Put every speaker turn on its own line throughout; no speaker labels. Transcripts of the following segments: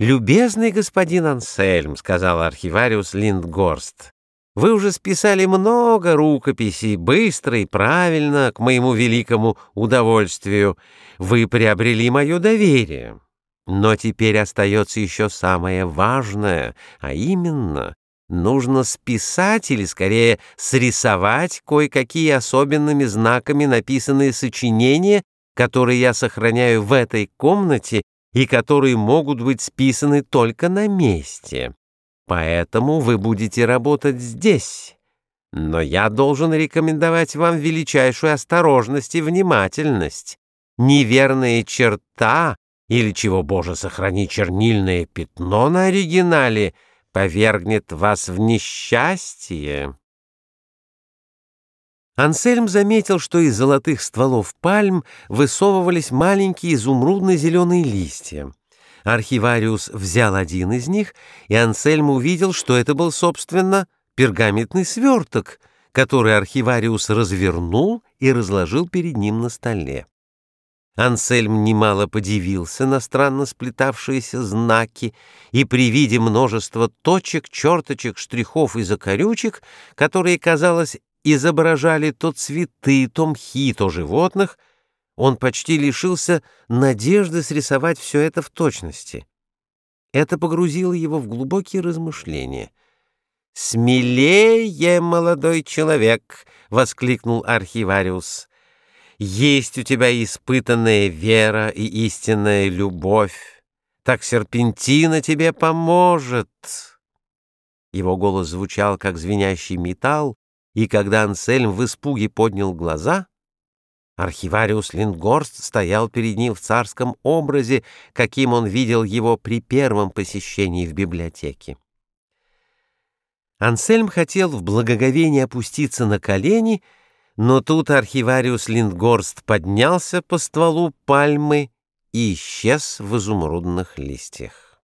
«Любезный господин Ансельм», — сказал архивариус Линдгорст, — «вы уже списали много рукописей, быстро и правильно, к моему великому удовольствию. Вы приобрели мое доверие. Но теперь остается еще самое важное, а именно нужно списать или, скорее, срисовать кое-какие особенными знаками написанные сочинения, которые я сохраняю в этой комнате и которые могут быть списаны только на месте. Поэтому вы будете работать здесь. Но я должен рекомендовать вам величайшую осторожность и внимательность. Неверная черта или, чего, Боже, сохрани, чернильное пятно на оригинале повергнет вас в несчастье. Ансельм заметил, что из золотых стволов пальм высовывались маленькие изумрудно-зеленые листья. Архивариус взял один из них, и Ансельм увидел, что это был, собственно, пергаментный сверток, который архивариус развернул и разложил перед ним на столе. Ансельм немало подивился на странно сплетавшиеся знаки, и при виде множества точек, черточек, штрихов и закорючек, которые, казалось, изображали то цветы, то мхи, то животных, он почти лишился надежды срисовать все это в точности. Это погрузило его в глубокие размышления. «Смелее, молодой человек!» — воскликнул архивариус. «Есть у тебя испытанная вера и истинная любовь. Так серпентина тебе поможет!» Его голос звучал, как звенящий металл, и когда Ансельм в испуге поднял глаза, архивариус Лингорст стоял перед ним в царском образе, каким он видел его при первом посещении в библиотеке. Ансельм хотел в благоговении опуститься на колени, но тут архивариус Линдгорст поднялся по стволу пальмы и исчез в изумрудных листьях.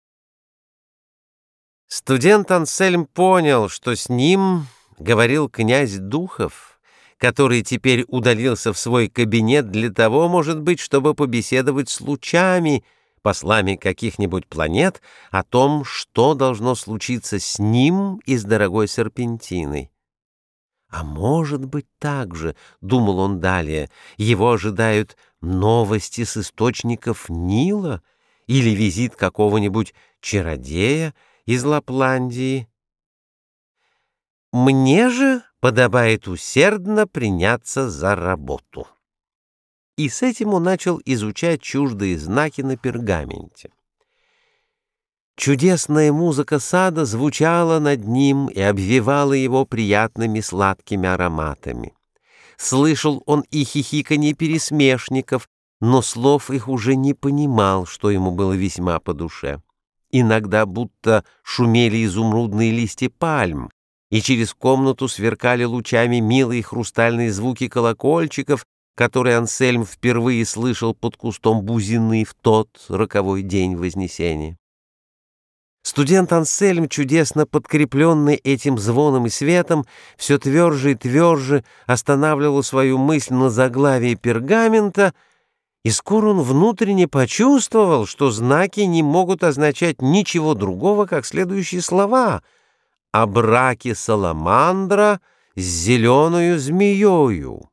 Студент Ансельм понял, что с ним говорил князь Духов, который теперь удалился в свой кабинет для того, может быть, чтобы побеседовать с лучами, послами каких-нибудь планет, о том, что должно случиться с ним и с дорогой серпентиной. А может быть также, — думал он далее, — его ожидают новости с источников Нила или визит какого-нибудь чародея из Лапландии. Мне же подобает усердно приняться за работу. И с этим он начал изучать чуждые знаки на пергаменте. Чудесная музыка сада звучала над ним и обвивала его приятными сладкими ароматами. Слышал он и хихиканье пересмешников, но слов их уже не понимал, что ему было весьма по душе. Иногда будто шумели изумрудные листья пальм, и через комнату сверкали лучами милые хрустальные звуки колокольчиков, которые Ансельм впервые слышал под кустом бузины в тот роковой день Вознесения. Студент Ансельм, чудесно подкрепленный этим звоном и светом, все тверже и тверже останавливал свою мысль на заглавии пергамента, и скоро он внутренне почувствовал, что знаки не могут означать ничего другого, как следующие слова — о браке саламандра с зеленою змеёю.